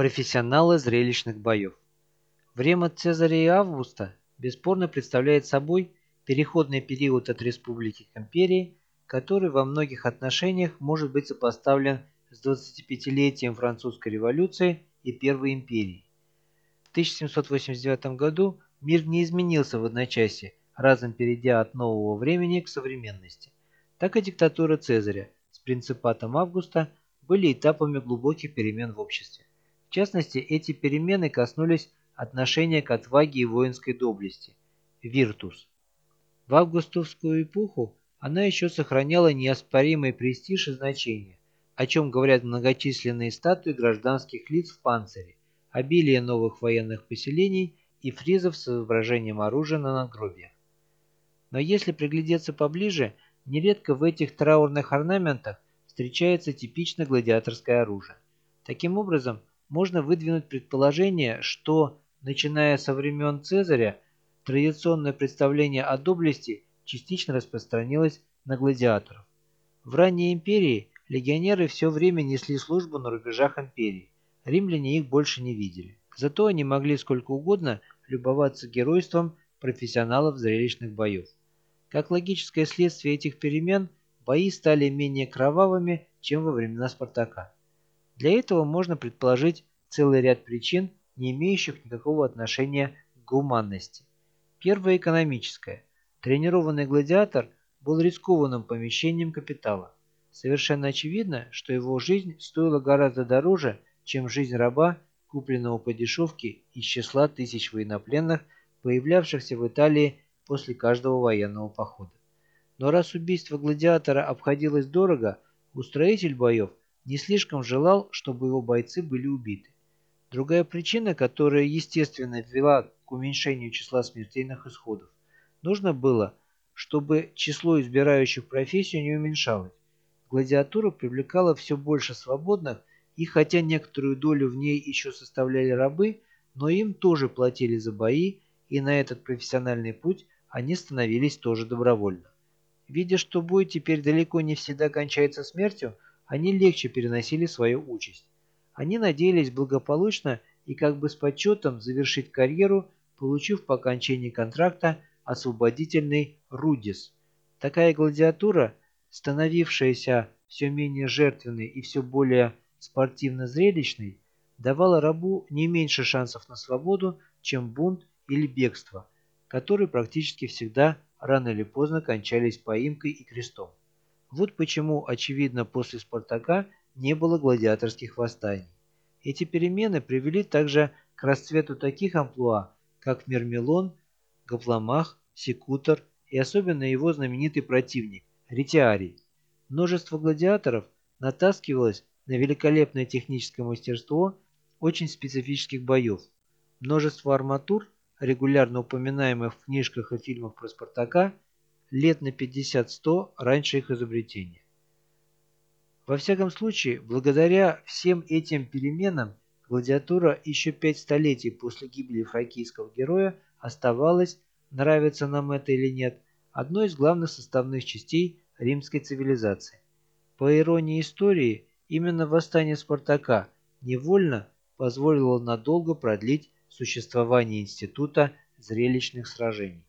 Профессионалы зрелищных боев. Время Цезаря и Августа бесспорно представляет собой переходный период от республики к империи, который во многих отношениях может быть сопоставлен с 25-летием французской революции и Первой империи. В 1789 году мир не изменился в одночасье, разом перейдя от нового времени к современности. Так и диктатура Цезаря с принципатом Августа были этапами глубоких перемен в обществе. В частности, эти перемены коснулись отношения к отваге и воинской доблести – «виртус». В августовскую эпоху она еще сохраняла неоспоримый престиж и значение, о чем говорят многочисленные статуи гражданских лиц в панцире, обилие новых военных поселений и фризов с изображением оружия на надгробиях. Но если приглядеться поближе, нередко в этих траурных орнаментах встречается типично гладиаторское оружие. Таким образом, можно выдвинуть предположение, что, начиная со времен Цезаря, традиционное представление о доблести частично распространилось на гладиаторов. В ранней империи легионеры все время несли службу на рубежах империи, римляне их больше не видели. Зато они могли сколько угодно любоваться геройством профессионалов зрелищных боев. Как логическое следствие этих перемен, бои стали менее кровавыми, чем во времена Спартака. Для этого можно предположить целый ряд причин, не имеющих никакого отношения к гуманности. Первое экономическое. Тренированный гладиатор был рискованным помещением капитала. Совершенно очевидно, что его жизнь стоила гораздо дороже, чем жизнь раба, купленного по дешевке из числа тысяч военнопленных, появлявшихся в Италии после каждого военного похода. Но раз убийство гладиатора обходилось дорого, устроитель боев не слишком желал, чтобы его бойцы были убиты. Другая причина, которая естественно вела к уменьшению числа смертельных исходов. Нужно было, чтобы число избирающих профессию не уменьшалось. Гладиатура привлекала все больше свободных, и хотя некоторую долю в ней еще составляли рабы, но им тоже платили за бои, и на этот профессиональный путь они становились тоже добровольно. Видя, что бой теперь далеко не всегда кончается смертью, они легче переносили свою участь. Они надеялись благополучно и как бы с почетом завершить карьеру, получив по окончании контракта освободительный Рудис. Такая гладиатура, становившаяся все менее жертвенной и все более спортивно-зрелищной, давала рабу не меньше шансов на свободу, чем бунт или бегство, которые практически всегда рано или поздно кончались поимкой и крестом. Вот почему, очевидно, после Спартака не было гладиаторских восстаний. Эти перемены привели также к расцвету таких амплуа, как Мермелон, Гопломах, Секутор и особенно его знаменитый противник – Ретиарий. Множество гладиаторов натаскивалось на великолепное техническое мастерство очень специфических боев. Множество арматур, регулярно упоминаемых в книжках и фильмах про Спартака, лет на 50-100 раньше их изобретения. Во всяком случае, благодаря всем этим переменам, гладиатура еще пять столетий после гибели фракийского героя оставалась, нравится нам это или нет, одной из главных составных частей римской цивилизации. По иронии истории, именно восстание Спартака невольно позволило надолго продлить существование института зрелищных сражений.